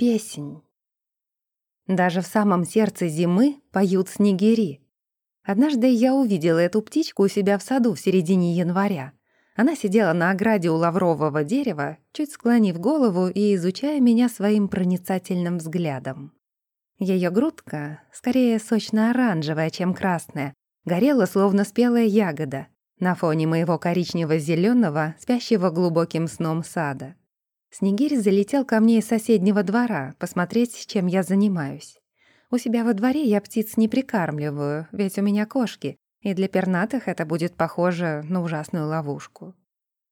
Песнь. Даже в самом сердце зимы поют снегири. Однажды я увидела эту птичку у себя в саду в середине января. Она сидела на ограде у лаврового дерева, чуть склонив голову и изучая меня своим проницательным взглядом. Ее грудка, скорее сочно-оранжевая, чем красная, горела словно спелая ягода на фоне моего коричнево зеленого спящего глубоким сном сада. Снегирь залетел ко мне из соседнего двора посмотреть, чем я занимаюсь. У себя во дворе я птиц не прикармливаю, ведь у меня кошки, и для пернатых это будет похоже на ужасную ловушку.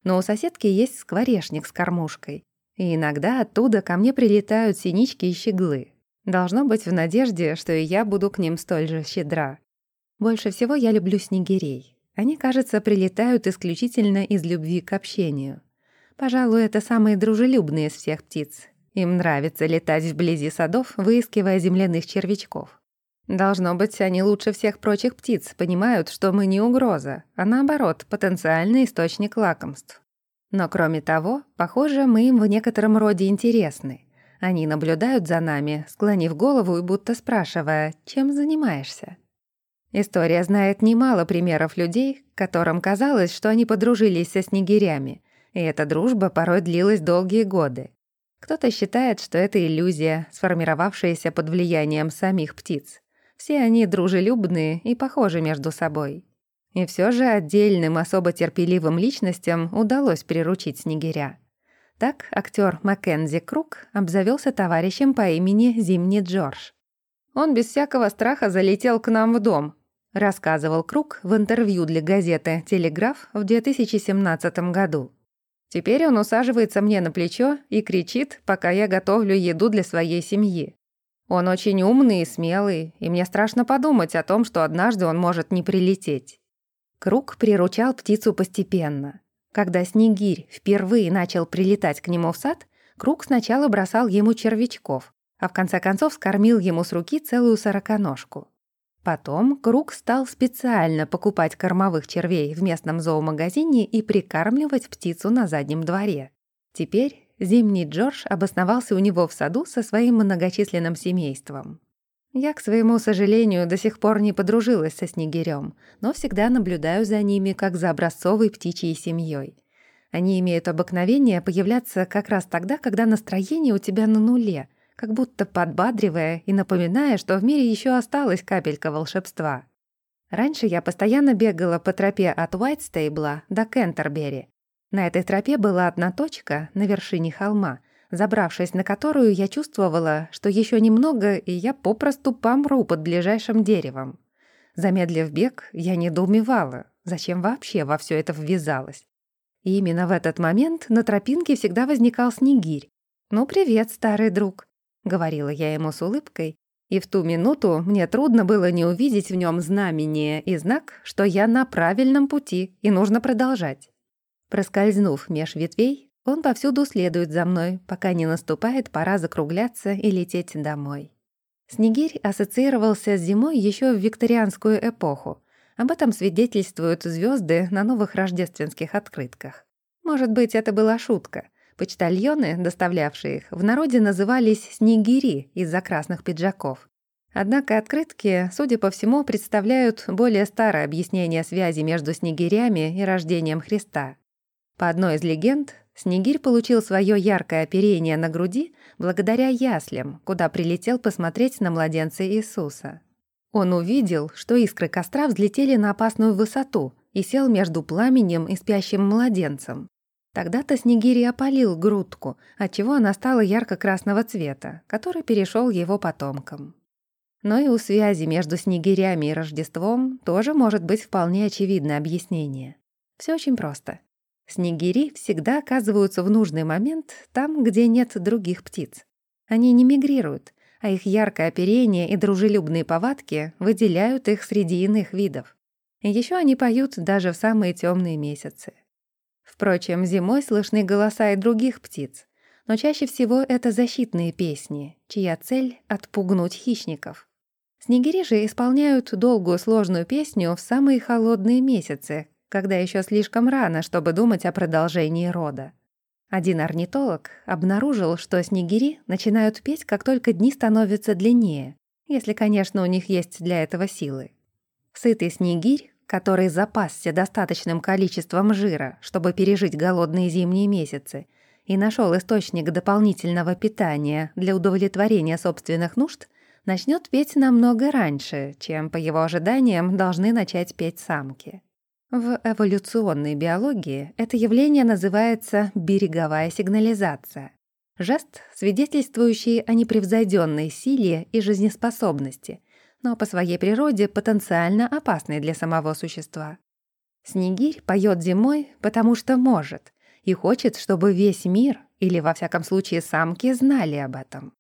Но у соседки есть скворечник с кормушкой, и иногда оттуда ко мне прилетают синички и щеглы. Должно быть в надежде, что и я буду к ним столь же щедра. Больше всего я люблю снегирей. Они, кажется, прилетают исключительно из любви к общению. Пожалуй, это самые дружелюбные из всех птиц. Им нравится летать вблизи садов, выискивая земляных червячков. Должно быть, они лучше всех прочих птиц понимают, что мы не угроза, а наоборот, потенциальный источник лакомств. Но кроме того, похоже, мы им в некотором роде интересны. Они наблюдают за нами, склонив голову и будто спрашивая, чем занимаешься. История знает немало примеров людей, которым казалось, что они подружились со снегирями, и эта дружба порой длилась долгие годы. Кто-то считает, что это иллюзия, сформировавшаяся под влиянием самих птиц. Все они дружелюбные и похожи между собой. И все же отдельным особо терпеливым личностям удалось приручить снегиря. Так актер Маккензи Круг обзавелся товарищем по имени Зимний Джордж. «Он без всякого страха залетел к нам в дом», рассказывал Круг в интервью для газеты «Телеграф» в 2017 году. Теперь он усаживается мне на плечо и кричит, пока я готовлю еду для своей семьи. Он очень умный и смелый, и мне страшно подумать о том, что однажды он может не прилететь. Круг приручал птицу постепенно. Когда Снегирь впервые начал прилетать к нему в сад, Круг сначала бросал ему червячков, а в конце концов скормил ему с руки целую сороконожку. Потом Круг стал специально покупать кормовых червей в местном зоомагазине и прикармливать птицу на заднем дворе. Теперь зимний Джордж обосновался у него в саду со своим многочисленным семейством. Я, к своему сожалению, до сих пор не подружилась со снегирем, но всегда наблюдаю за ними, как за образцовой птичьей семьей. Они имеют обыкновение появляться как раз тогда, когда настроение у тебя на нуле — как будто подбадривая и напоминая, что в мире еще осталась капелька волшебства. Раньше я постоянно бегала по тропе от Уайтстейбла до Кентербери. На этой тропе была одна точка на вершине холма, забравшись на которую я чувствовала, что еще немного, и я попросту помру под ближайшим деревом. Замедлив бег, я недоумевала, зачем вообще во все это ввязалась. И именно в этот момент на тропинке всегда возникал снегирь. «Ну, привет, старый друг. — говорила я ему с улыбкой, и в ту минуту мне трудно было не увидеть в нем знамение и знак, что я на правильном пути и нужно продолжать. Проскользнув меж ветвей, он повсюду следует за мной, пока не наступает пора закругляться и лететь домой. Снегирь ассоциировался с зимой еще в викторианскую эпоху. Об этом свидетельствуют звезды на новых рождественских открытках. Может быть, это была шутка — Почтальоны, доставлявшие их, в народе назывались «снегири» из-за красных пиджаков. Однако открытки, судя по всему, представляют более старое объяснение связи между снегирями и рождением Христа. По одной из легенд, Снегирь получил свое яркое оперение на груди благодаря яслям, куда прилетел посмотреть на младенца Иисуса. Он увидел, что искры костра взлетели на опасную высоту и сел между пламенем и спящим младенцем. Тогда-то Снегири опалил грудку, отчего она стала ярко-красного цвета, который перешел его потомкам. Но и у связи между Снегирями и Рождеством тоже может быть вполне очевидное объяснение. Все очень просто. Снегири всегда оказываются в нужный момент там, где нет других птиц. Они не мигрируют, а их яркое оперение и дружелюбные повадки выделяют их среди иных видов. Еще они поют даже в самые темные месяцы. Впрочем, зимой слышны голоса и других птиц, но чаще всего это защитные песни, чья цель — отпугнуть хищников. Снегири же исполняют долгую сложную песню в самые холодные месяцы, когда еще слишком рано, чтобы думать о продолжении рода. Один орнитолог обнаружил, что снегири начинают петь, как только дни становятся длиннее, если, конечно, у них есть для этого силы. Сытый снегирь, который запасся достаточным количеством жира, чтобы пережить голодные зимние месяцы, и нашел источник дополнительного питания для удовлетворения собственных нужд, начнет петь намного раньше, чем, по его ожиданиям, должны начать петь самки. В эволюционной биологии это явление называется береговая сигнализация. Жест, свидетельствующий о непревзойденной силе и жизнеспособности, но по своей природе потенциально опасный для самого существа. Снегирь поет зимой, потому что может, и хочет, чтобы весь мир, или во всяком случае самки, знали об этом.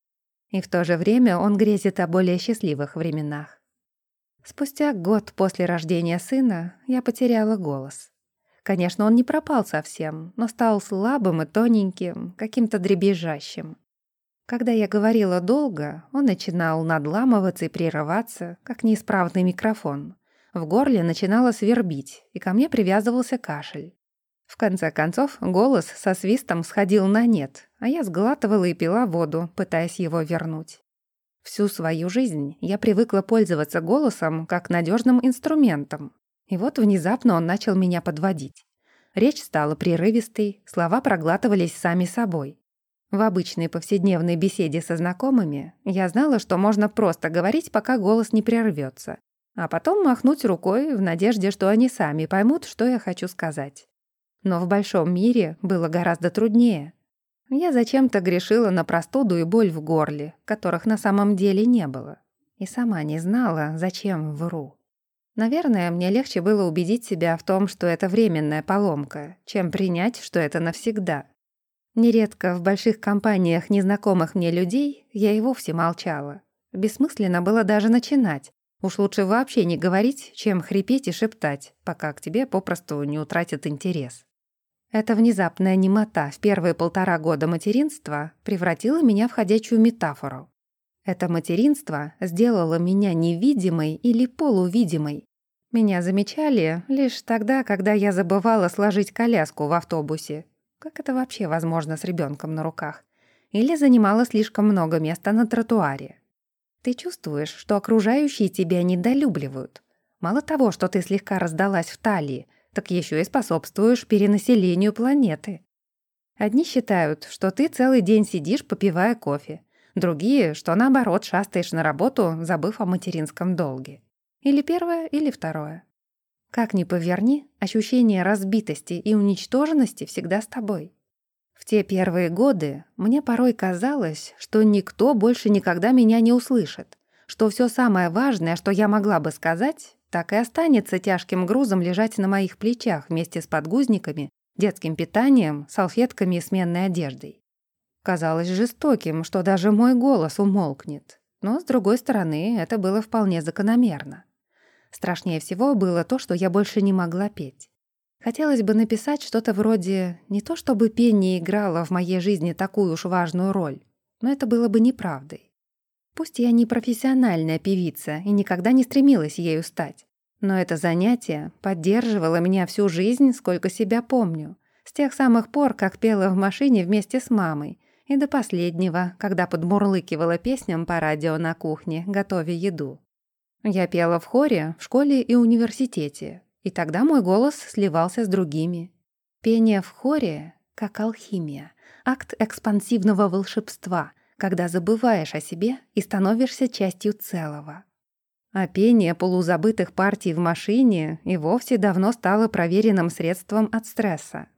И в то же время он грезит о более счастливых временах. Спустя год после рождения сына я потеряла голос. Конечно, он не пропал совсем, но стал слабым и тоненьким, каким-то дребезжащим. Когда я говорила долго, он начинал надламываться и прерываться, как неисправный микрофон. В горле начинало свербить, и ко мне привязывался кашель. В конце концов, голос со свистом сходил на нет, а я сглатывала и пила воду, пытаясь его вернуть. Всю свою жизнь я привыкла пользоваться голосом как надежным инструментом. И вот внезапно он начал меня подводить. Речь стала прерывистой, слова проглатывались сами собой. В обычной повседневной беседе со знакомыми я знала, что можно просто говорить, пока голос не прервется, а потом махнуть рукой в надежде, что они сами поймут, что я хочу сказать. Но в большом мире было гораздо труднее. Я зачем-то грешила на простуду и боль в горле, которых на самом деле не было. И сама не знала, зачем вру. Наверное, мне легче было убедить себя в том, что это временная поломка, чем принять, что это навсегда. Нередко в больших компаниях незнакомых мне людей я и вовсе молчала. Бессмысленно было даже начинать. Уж лучше вообще не говорить, чем хрипеть и шептать, пока к тебе попросту не утратят интерес. Эта внезапная немота в первые полтора года материнства превратила меня в ходячую метафору. Это материнство сделало меня невидимой или полувидимой. Меня замечали лишь тогда, когда я забывала сложить коляску в автобусе. Как это вообще возможно с ребенком на руках? Или занимала слишком много места на тротуаре. Ты чувствуешь, что окружающие тебя недолюбливают. Мало того, что ты слегка раздалась в талии – так еще и способствуешь перенаселению планеты. Одни считают, что ты целый день сидишь, попивая кофе. Другие, что наоборот шастаешь на работу, забыв о материнском долге. Или первое, или второе. Как ни поверни, ощущение разбитости и уничтоженности всегда с тобой. В те первые годы мне порой казалось, что никто больше никогда меня не услышит, что все самое важное, что я могла бы сказать, так и останется тяжким грузом лежать на моих плечах вместе с подгузниками, детским питанием, салфетками и сменной одеждой. Казалось жестоким, что даже мой голос умолкнет. Но, с другой стороны, это было вполне закономерно. Страшнее всего было то, что я больше не могла петь. Хотелось бы написать что-то вроде «не то чтобы пение играло в моей жизни такую уж важную роль», но это было бы неправдой. Пусть я не профессиональная певица и никогда не стремилась ею стать, но это занятие поддерживало меня всю жизнь, сколько себя помню, с тех самых пор, как пела в машине вместе с мамой, и до последнего, когда подмурлыкивала песням по радио на кухне, готовя еду. Я пела в хоре, в школе и университете, и тогда мой голос сливался с другими. Пение в хоре — как алхимия, акт экспансивного волшебства, когда забываешь о себе и становишься частью целого. А пение полузабытых партий в машине и вовсе давно стало проверенным средством от стресса.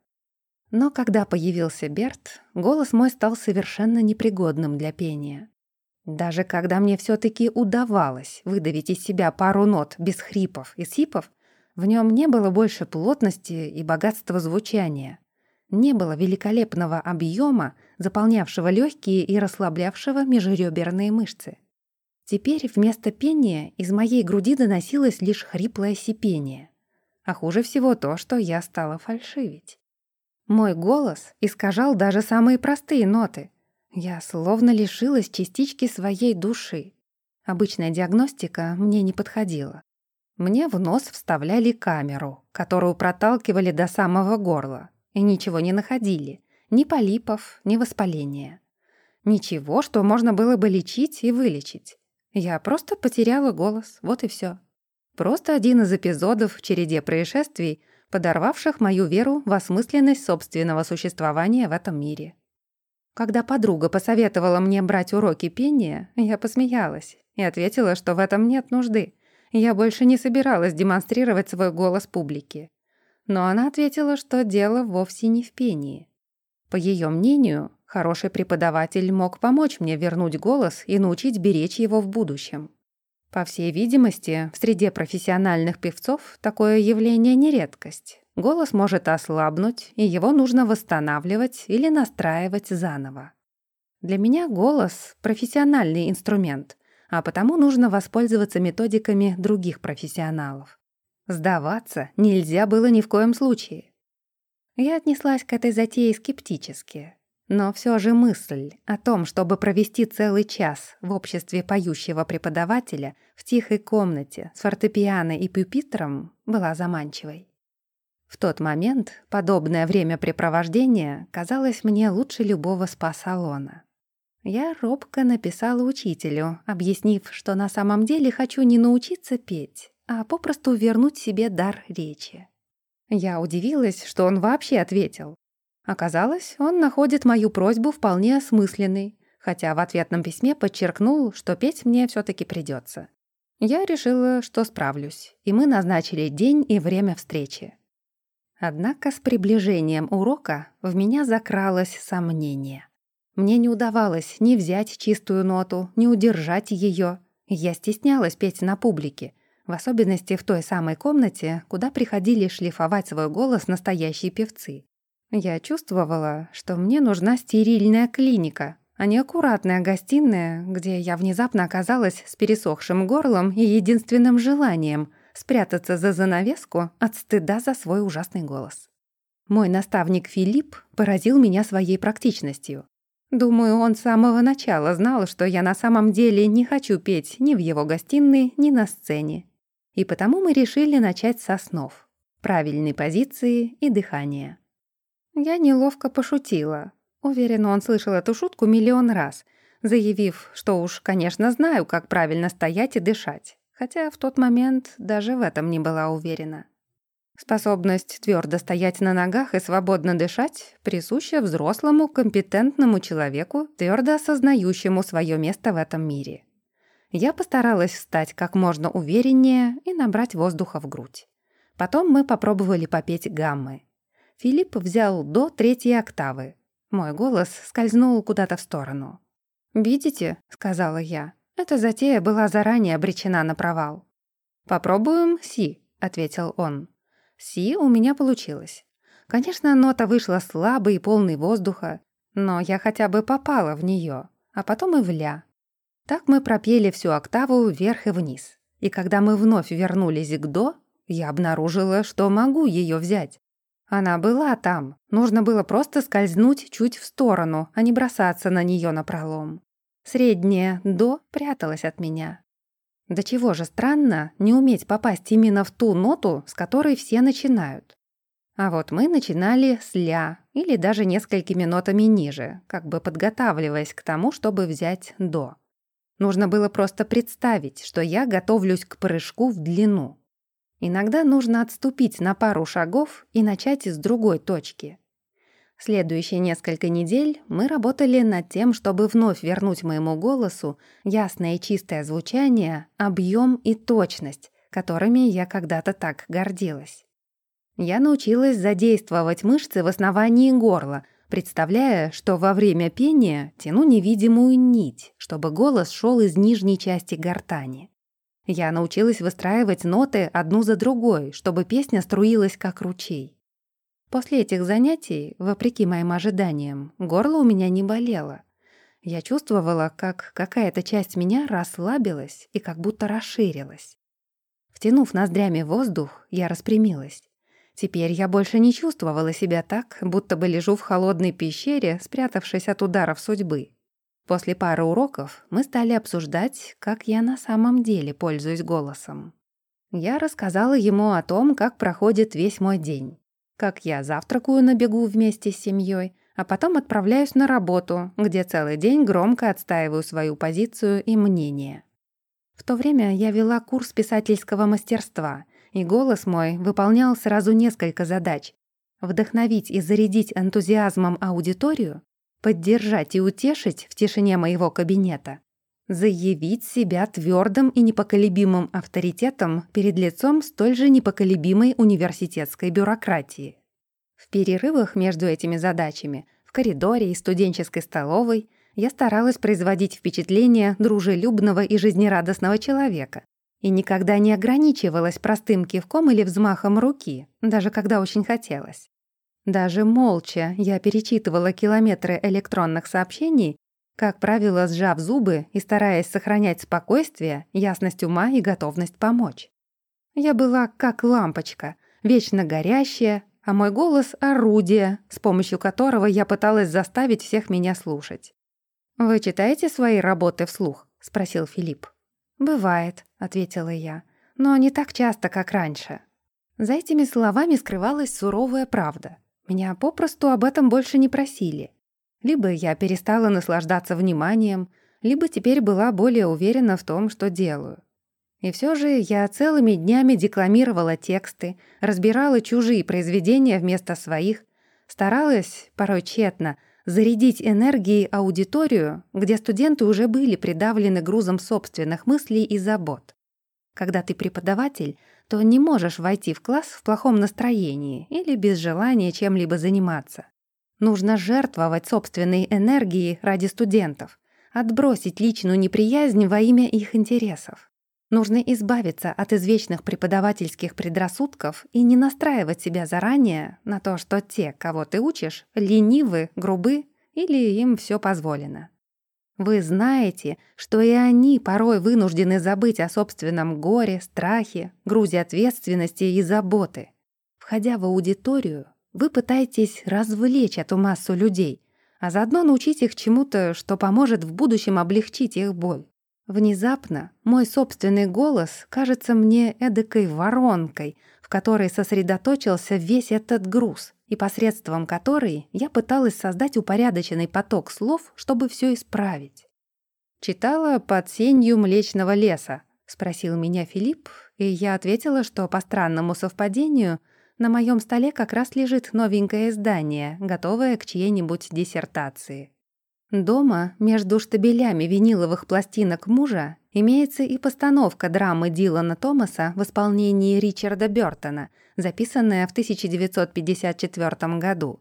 Но когда появился Берт, голос мой стал совершенно непригодным для пения. Даже когда мне все таки удавалось выдавить из себя пару нот без хрипов и сипов, в нем не было больше плотности и богатства звучания. Не было великолепного объема, заполнявшего легкие и расслаблявшего межреберные мышцы. Теперь вместо пения из моей груди доносилось лишь хриплое сипение. А хуже всего то, что я стала фальшивить. Мой голос искажал даже самые простые ноты. Я словно лишилась частички своей души. Обычная диагностика мне не подходила. Мне в нос вставляли камеру, которую проталкивали до самого горла, и ничего не находили, Ни полипов, ни воспаления. Ничего, что можно было бы лечить и вылечить. Я просто потеряла голос, вот и все. Просто один из эпизодов в череде происшествий, подорвавших мою веру в осмысленность собственного существования в этом мире. Когда подруга посоветовала мне брать уроки пения, я посмеялась и ответила, что в этом нет нужды. Я больше не собиралась демонстрировать свой голос публике. Но она ответила, что дело вовсе не в пении. По ее мнению, хороший преподаватель мог помочь мне вернуть голос и научить беречь его в будущем. По всей видимости, в среде профессиональных певцов такое явление не редкость. Голос может ослабнуть, и его нужно восстанавливать или настраивать заново. Для меня голос — профессиональный инструмент, а потому нужно воспользоваться методиками других профессионалов. Сдаваться нельзя было ни в коем случае. Я отнеслась к этой затее скептически. Но все же мысль о том, чтобы провести целый час в обществе поющего преподавателя в тихой комнате с фортепиано и пюпитром была заманчивой. В тот момент подобное времяпрепровождение казалось мне лучше любого спа-салона. Я робко написала учителю, объяснив, что на самом деле хочу не научиться петь, а попросту вернуть себе дар речи. Я удивилась, что он вообще ответил, Оказалось, он находит мою просьбу вполне осмысленной, хотя в ответном письме подчеркнул, что петь мне все таки придется. Я решила, что справлюсь, и мы назначили день и время встречи. Однако с приближением урока в меня закралось сомнение. Мне не удавалось ни взять чистую ноту, ни удержать ее. Я стеснялась петь на публике, в особенности в той самой комнате, куда приходили шлифовать свой голос настоящие певцы. Я чувствовала, что мне нужна стерильная клиника, а не аккуратная гостиная, где я внезапно оказалась с пересохшим горлом и единственным желанием спрятаться за занавеску от стыда за свой ужасный голос. Мой наставник Филипп поразил меня своей практичностью. Думаю, он с самого начала знал, что я на самом деле не хочу петь ни в его гостиной, ни на сцене. И потому мы решили начать со снов, правильной позиции и дыхания. Я неловко пошутила. Уверена, он слышал эту шутку миллион раз, заявив, что уж, конечно, знаю, как правильно стоять и дышать. Хотя в тот момент даже в этом не была уверена. Способность твердо стоять на ногах и свободно дышать присуща взрослому, компетентному человеку, твердо осознающему свое место в этом мире. Я постаралась встать как можно увереннее и набрать воздуха в грудь. Потом мы попробовали попеть гаммы. Филипп взял до третьей октавы. Мой голос скользнул куда-то в сторону. «Видите?» — сказала я. Эта затея была заранее обречена на провал. «Попробуем Си», — ответил он. «Си у меня получилось. Конечно, нота вышла слабой и полной воздуха, но я хотя бы попала в нее, а потом и в ля. Так мы пропели всю октаву вверх и вниз. И когда мы вновь вернулись к до, я обнаружила, что могу ее взять. Она была там. Нужно было просто скользнуть чуть в сторону, а не бросаться на нее напролом. Среднее «до» пряталось от меня. Да чего же странно не уметь попасть именно в ту ноту, с которой все начинают. А вот мы начинали с «ля» или даже несколькими нотами ниже, как бы подготавливаясь к тому, чтобы взять «до». Нужно было просто представить, что я готовлюсь к прыжку в длину. Иногда нужно отступить на пару шагов и начать с другой точки. Следующие несколько недель мы работали над тем, чтобы вновь вернуть моему голосу ясное и чистое звучание, объем и точность, которыми я когда-то так гордилась. Я научилась задействовать мышцы в основании горла, представляя, что во время пения тяну невидимую нить, чтобы голос шел из нижней части гортани. Я научилась выстраивать ноты одну за другой, чтобы песня струилась как ручей. После этих занятий, вопреки моим ожиданиям, горло у меня не болело. Я чувствовала, как какая-то часть меня расслабилась и как будто расширилась. Втянув ноздрями воздух, я распрямилась. Теперь я больше не чувствовала себя так, будто бы лежу в холодной пещере, спрятавшись от ударов судьбы. После пары уроков мы стали обсуждать, как я на самом деле пользуюсь голосом. Я рассказала ему о том, как проходит весь мой день. Как я завтракаю на бегу вместе с семьей, а потом отправляюсь на работу, где целый день громко отстаиваю свою позицию и мнение. В то время я вела курс писательского мастерства, и голос мой выполнял сразу несколько задач. Вдохновить и зарядить энтузиазмом аудиторию, поддержать и утешить в тишине моего кабинета, заявить себя твердым и непоколебимым авторитетом перед лицом столь же непоколебимой университетской бюрократии. В перерывах между этими задачами, в коридоре и студенческой столовой, я старалась производить впечатление дружелюбного и жизнерадостного человека и никогда не ограничивалась простым кивком или взмахом руки, даже когда очень хотелось. Даже молча я перечитывала километры электронных сообщений как правило, сжав зубы и стараясь сохранять спокойствие, ясность ума и готовность помочь. Я была как лампочка, вечно горящая, а мой голос — орудие, с помощью которого я пыталась заставить всех меня слушать. «Вы читаете свои работы вслух?» — спросил Филипп. «Бывает», — ответила я, — «но не так часто, как раньше». За этими словами скрывалась суровая правда. Меня попросту об этом больше не просили. Либо я перестала наслаждаться вниманием, либо теперь была более уверена в том, что делаю. И все же я целыми днями декламировала тексты, разбирала чужие произведения вместо своих, старалась, порой тщетно, зарядить энергией аудиторию, где студенты уже были придавлены грузом собственных мыслей и забот. Когда ты преподаватель, то не можешь войти в класс в плохом настроении или без желания чем-либо заниматься. Нужно жертвовать собственной энергией ради студентов, отбросить личную неприязнь во имя их интересов. Нужно избавиться от извечных преподавательских предрассудков и не настраивать себя заранее на то, что те, кого ты учишь, ленивы, грубы или им все позволено. Вы знаете, что и они порой вынуждены забыть о собственном горе, страхе, грузе ответственности и заботы. Входя в аудиторию, вы пытаетесь развлечь эту массу людей, а заодно научить их чему-то, что поможет в будущем облегчить их боль. Внезапно мой собственный голос кажется мне эдакой воронкой, в которой сосредоточился весь этот груз, и посредством которой я пыталась создать упорядоченный поток слов, чтобы все исправить. «Читала под сенью Млечного леса?» — спросил меня Филипп, и я ответила, что по странному совпадению на моем столе как раз лежит новенькое издание, готовое к чьей-нибудь диссертации. Дома, между штабелями виниловых пластинок мужа, имеется и постановка драмы Дилана Томаса в исполнении Ричарда Бёртона, записанная в 1954 году.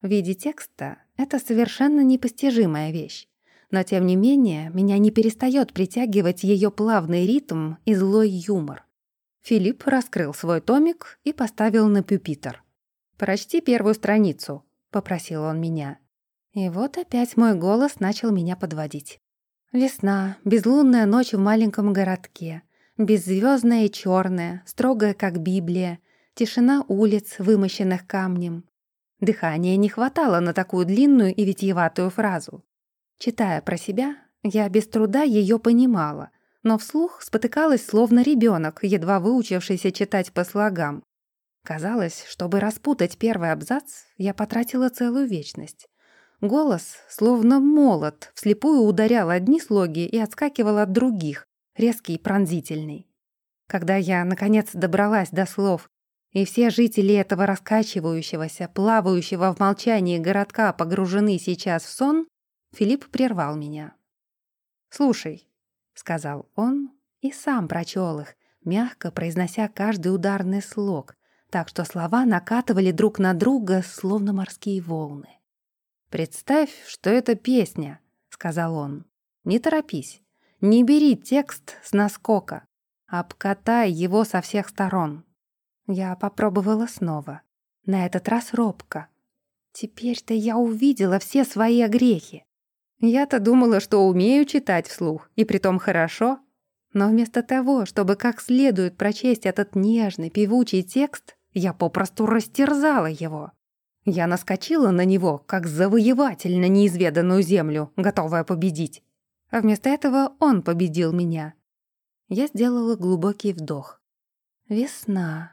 В виде текста это совершенно непостижимая вещь. Но тем не менее, меня не перестает притягивать ее плавный ритм и злой юмор. Филипп раскрыл свой томик и поставил на пюпитр. «Прочти первую страницу», — попросил он меня. И вот опять мой голос начал меня подводить. Весна, безлунная ночь в маленьком городке, беззвездная и черная, строгая, как Библия, тишина улиц, вымощенных камнем. Дыхания не хватало на такую длинную и витиеватую фразу. Читая про себя, я без труда ее понимала, но вслух спотыкалась словно ребенок, едва выучившийся читать по слогам. Казалось, чтобы распутать первый абзац, я потратила целую вечность. Голос, словно молот, вслепую ударял одни слоги и отскакивал от других, резкий и пронзительный. Когда я, наконец, добралась до слов, и все жители этого раскачивающегося, плавающего в молчании городка погружены сейчас в сон, Филипп прервал меня. «Слушай, сказал он и сам прочел их, мягко произнося каждый ударный слог, так что слова накатывали друг на друга, словно морские волны. «Представь, что это песня», — сказал он. «Не торопись, не бери текст с наскока, обкатай его со всех сторон». Я попробовала снова, на этот раз робко. Теперь-то я увидела все свои огрехи. Я-то думала, что умею читать вслух, и притом хорошо. Но вместо того, чтобы как следует прочесть этот нежный, певучий текст, я попросту растерзала его. Я наскочила на него, как завоеватель на неизведанную землю, готовая победить. А вместо этого он победил меня. Я сделала глубокий вдох. Весна.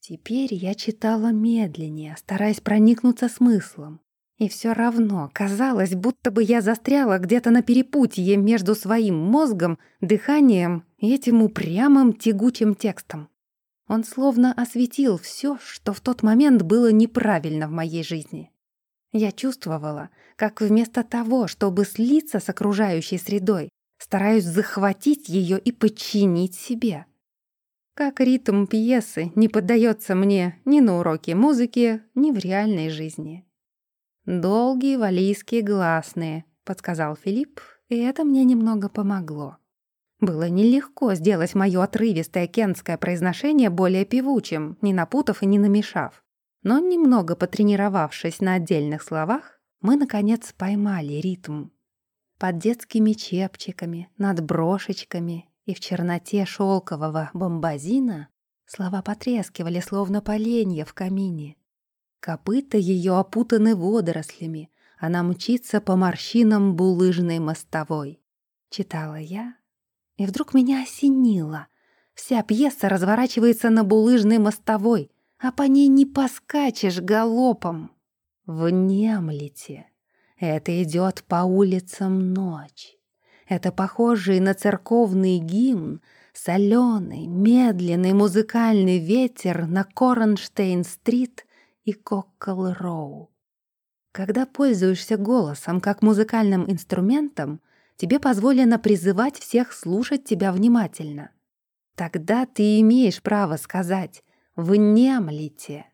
Теперь я читала медленнее, стараясь проникнуться смыслом. И все равно казалось, будто бы я застряла где-то на перепутье между своим мозгом, дыханием и этим упрямым тягучим текстом. Он словно осветил все, что в тот момент было неправильно в моей жизни. Я чувствовала, как вместо того, чтобы слиться с окружающей средой, стараюсь захватить ее и подчинить себе. Как ритм пьесы не поддается мне ни на уроке музыки, ни в реальной жизни. «Долгие валийские гласные», — подсказал Филипп, и это мне немного помогло. Было нелегко сделать моё отрывистое кентское произношение более певучим, не напутав и не намешав. Но немного потренировавшись на отдельных словах, мы, наконец, поймали ритм. Под детскими чепчиками, над брошечками и в черноте шелкового бомбазина слова потрескивали, словно поленья в камине. Копыта ее опутаны водорослями, она мчится по морщинам булыжной мостовой. Читала я, и вдруг меня осенило. Вся пьеса разворачивается на булыжной мостовой, а по ней не поскачешь галопом. Внемлите. Это идет по улицам ночь. Это похожий на церковный гимн, соленый, медленный музыкальный ветер на Коронштейн-стрит и Коккол-роу. Когда пользуешься голосом как музыкальным инструментом, тебе позволено призывать всех слушать тебя внимательно. Тогда ты имеешь право сказать «внемлите».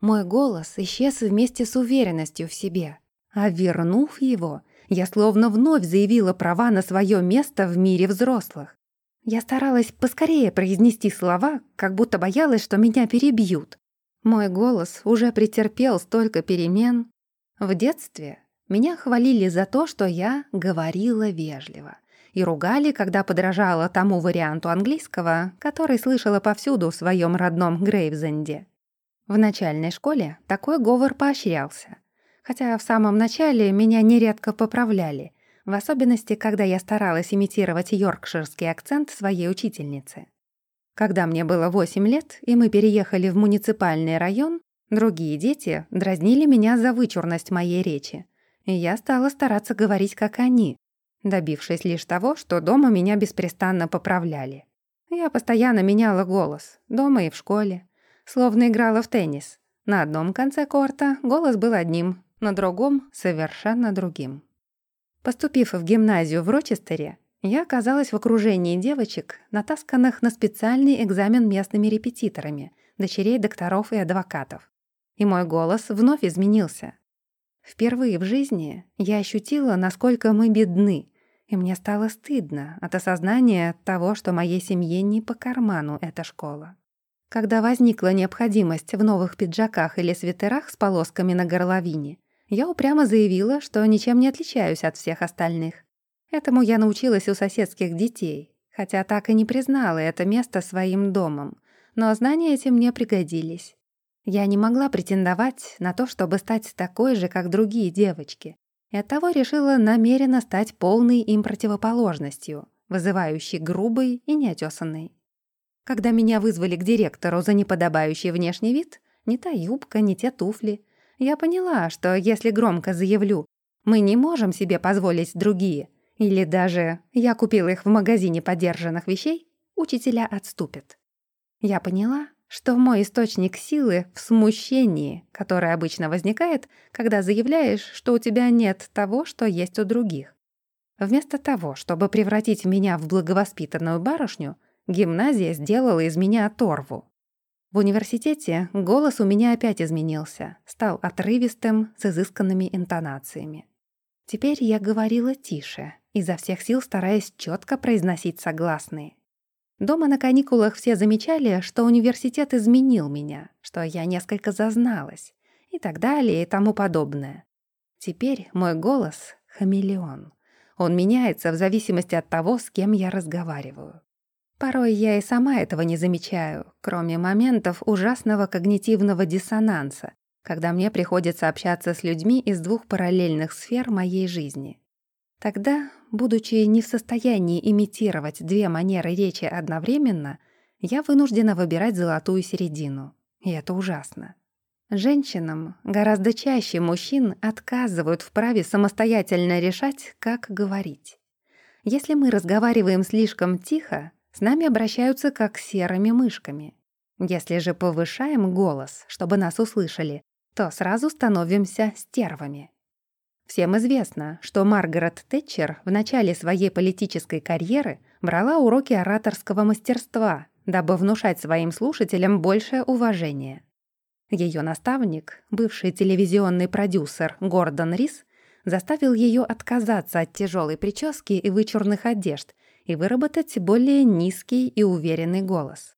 Мой голос исчез вместе с уверенностью в себе, а вернув его, я словно вновь заявила права на свое место в мире взрослых. Я старалась поскорее произнести слова, как будто боялась, что меня перебьют. Мой голос уже претерпел столько перемен. В детстве меня хвалили за то, что я говорила вежливо и ругали, когда подражала тому варианту английского, который слышала повсюду в своем родном Грейвзенде. В начальной школе такой говор поощрялся, хотя в самом начале меня нередко поправляли, в особенности, когда я старалась имитировать йоркширский акцент своей учительницы. Когда мне было 8 лет, и мы переехали в муниципальный район, другие дети дразнили меня за вычурность моей речи, и я стала стараться говорить как они, добившись лишь того, что дома меня беспрестанно поправляли. Я постоянно меняла голос, дома и в школе, словно играла в теннис. На одном конце корта голос был одним, на другом — совершенно другим. Поступив в гимназию в Рочестере, я оказалась в окружении девочек, натасканных на специальный экзамен местными репетиторами, дочерей докторов и адвокатов. И мой голос вновь изменился. Впервые в жизни я ощутила, насколько мы бедны, и мне стало стыдно от осознания того, что моей семье не по карману эта школа. Когда возникла необходимость в новых пиджаках или свитерах с полосками на горловине, я упрямо заявила, что ничем не отличаюсь от всех остальных. Этому я научилась у соседских детей, хотя так и не признала это место своим домом, но знания эти мне пригодились. Я не могла претендовать на то, чтобы стать такой же, как другие девочки, и оттого решила намеренно стать полной им противоположностью, вызывающей грубый и неотесанный. Когда меня вызвали к директору за неподобающий внешний вид, ни та юбка, ни те туфли, я поняла, что если громко заявлю «мы не можем себе позволить другие», или даже «я купила их в магазине подержанных вещей», учителя отступят. Я поняла, что мой источник силы в смущении, которое обычно возникает, когда заявляешь, что у тебя нет того, что есть у других. Вместо того, чтобы превратить меня в благовоспитанную барышню, гимназия сделала из меня торву. В университете голос у меня опять изменился, стал отрывистым, с изысканными интонациями. Теперь я говорила тише, изо всех сил стараясь четко произносить согласные. Дома на каникулах все замечали, что университет изменил меня, что я несколько зазналась и так далее и тому подобное. Теперь мой голос — хамелеон. Он меняется в зависимости от того, с кем я разговариваю. Порой я и сама этого не замечаю, кроме моментов ужасного когнитивного диссонанса, когда мне приходится общаться с людьми из двух параллельных сфер моей жизни. Тогда, будучи не в состоянии имитировать две манеры речи одновременно, я вынуждена выбирать золотую середину. И это ужасно. Женщинам гораздо чаще мужчин отказывают в праве самостоятельно решать, как говорить. Если мы разговариваем слишком тихо, с нами обращаются как с серыми мышками. Если же повышаем голос, чтобы нас услышали, то сразу становимся стервами. Всем известно, что Маргарет Тэтчер в начале своей политической карьеры брала уроки ораторского мастерства, дабы внушать своим слушателям большее уважение. Ее наставник, бывший телевизионный продюсер Гордон Рис, заставил ее отказаться от тяжелой прически и вычурных одежд и выработать более низкий и уверенный голос.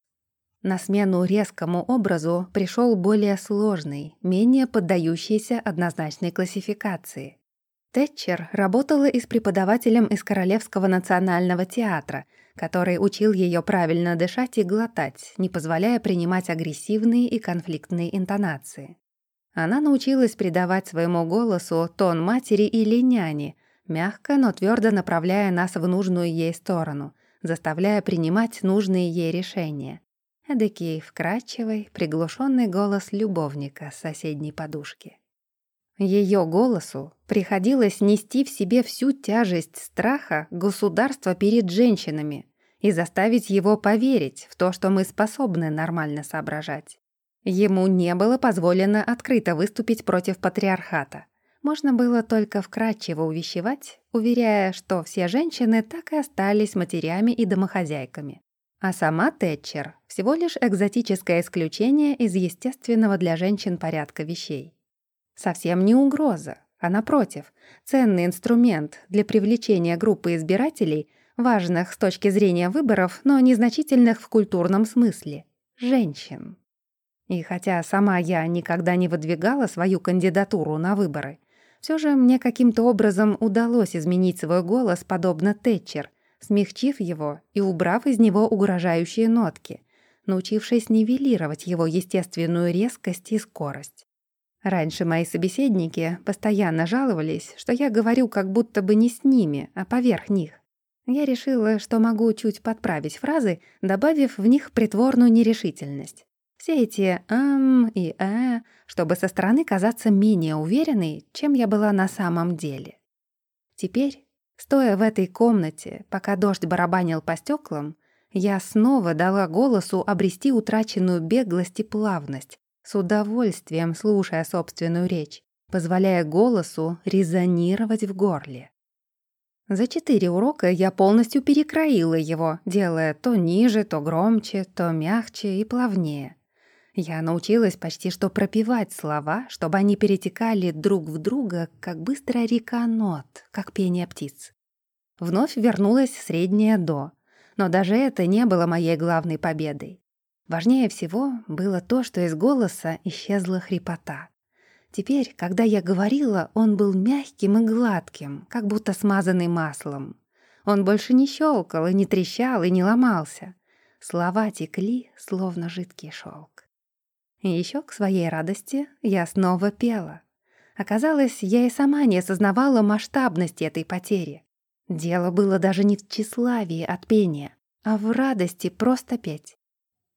На смену резкому образу пришел более сложный, менее поддающийся однозначной классификации. Тэтчер работала и с преподавателем из Королевского национального театра — который учил ее правильно дышать и глотать, не позволяя принимать агрессивные и конфликтные интонации. Она научилась придавать своему голосу тон матери или няни, мягко, но твердо направляя нас в нужную ей сторону, заставляя принимать нужные ей решения. Эдакий вкрадчивый, приглушенный голос любовника с соседней подушки. Ее голосу приходилось нести в себе всю тяжесть страха государства перед женщинами и заставить его поверить в то, что мы способны нормально соображать. Ему не было позволено открыто выступить против патриархата. Можно было только вкратчиво увещевать, уверяя, что все женщины так и остались матерями и домохозяйками. А сама Тэтчер — всего лишь экзотическое исключение из естественного для женщин порядка вещей. Совсем не угроза, а напротив, ценный инструмент для привлечения группы избирателей, важных с точки зрения выборов, но незначительных в культурном смысле — женщин. И хотя сама я никогда не выдвигала свою кандидатуру на выборы, все же мне каким-то образом удалось изменить свой голос, подобно Тэтчер, смягчив его и убрав из него угрожающие нотки, научившись нивелировать его естественную резкость и скорость. Раньше мои собеседники постоянно жаловались, что я говорю как будто бы не с ними, а поверх них. Я решила, что могу чуть подправить фразы, добавив в них притворную нерешительность. Все эти «ам» и «э», чтобы со стороны казаться менее уверенной, чем я была на самом деле. Теперь, стоя в этой комнате, пока дождь барабанил по стеклам, я снова дала голосу обрести утраченную беглость и плавность, с удовольствием слушая собственную речь, позволяя голосу резонировать в горле. За четыре урока я полностью перекроила его, делая то ниже, то громче, то мягче и плавнее. Я научилась почти что пропевать слова, чтобы они перетекали друг в друга, как быстрая река нот, как пение птиц. Вновь вернулась средняя «до», но даже это не было моей главной победой. Важнее всего было то, что из голоса исчезла хрипота. Теперь, когда я говорила, он был мягким и гладким, как будто смазанный маслом. Он больше не щелкал и не трещал и не ломался. Слова текли, словно жидкий шелк. И еще к своей радости я снова пела. Оказалось, я и сама не осознавала масштабности этой потери. Дело было даже не в тщеславии от пения, а в радости просто петь.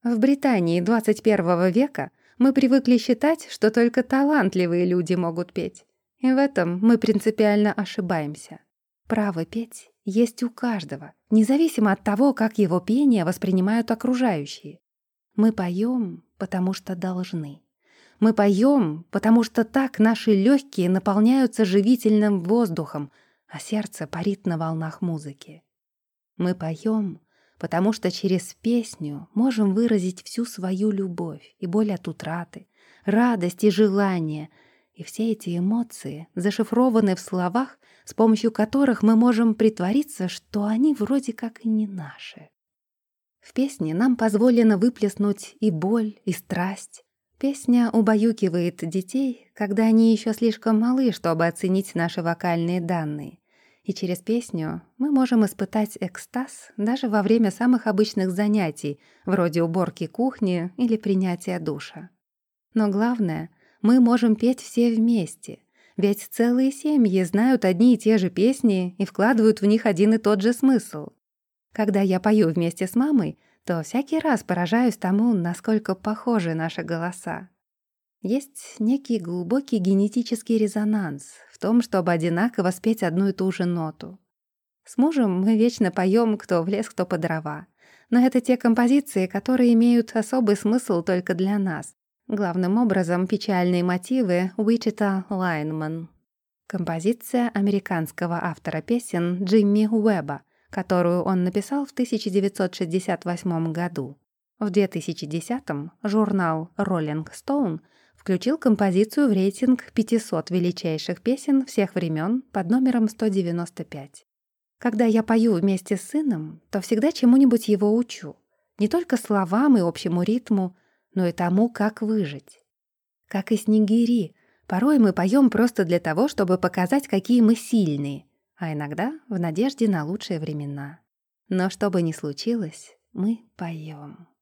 В Британии 21 века мы привыкли считать, что только талантливые люди могут петь. И в этом мы принципиально ошибаемся. Право петь есть у каждого, независимо от того, как его пение воспринимают окружающие. Мы поем, потому что должны. Мы поем, потому что так наши легкие наполняются живительным воздухом, а сердце парит на волнах музыки. Мы поем, потому что через песню можем выразить всю свою любовь и боль от утраты, радость и желание, и все эти эмоции зашифрованы в словах, с помощью которых мы можем притвориться, что они вроде как и не наши. В песне нам позволено выплеснуть и боль, и страсть. Песня убаюкивает детей, когда они еще слишком малы, чтобы оценить наши вокальные данные, и через песню мы можем испытать экстаз даже во время самых обычных занятий, вроде уборки кухни или принятия душа. Но главное, мы можем петь все вместе, ведь целые семьи знают одни и те же песни и вкладывают в них один и тот же смысл. Когда я пою вместе с мамой, то всякий раз поражаюсь тому, насколько похожи наши голоса. Есть некий глубокий генетический резонанс в том, чтобы одинаково спеть одну и ту же ноту. С мужем мы вечно поем кто в лес, кто по дрова. Но это те композиции, которые имеют особый смысл только для нас. Главным образом печальные мотивы Уичита Лайнман. Композиция американского автора песен Джимми Уэба, которую он написал в 1968 году. В 2010-м журнал Rolling Stone включил композицию в рейтинг 500 величайших песен всех времен под номером 195. Когда я пою вместе с сыном, то всегда чему-нибудь его учу. Не только словам и общему ритму, но и тому, как выжить. Как и снегири, порой мы поем просто для того, чтобы показать, какие мы сильные, а иногда в надежде на лучшие времена. Но что бы ни случилось, мы поем.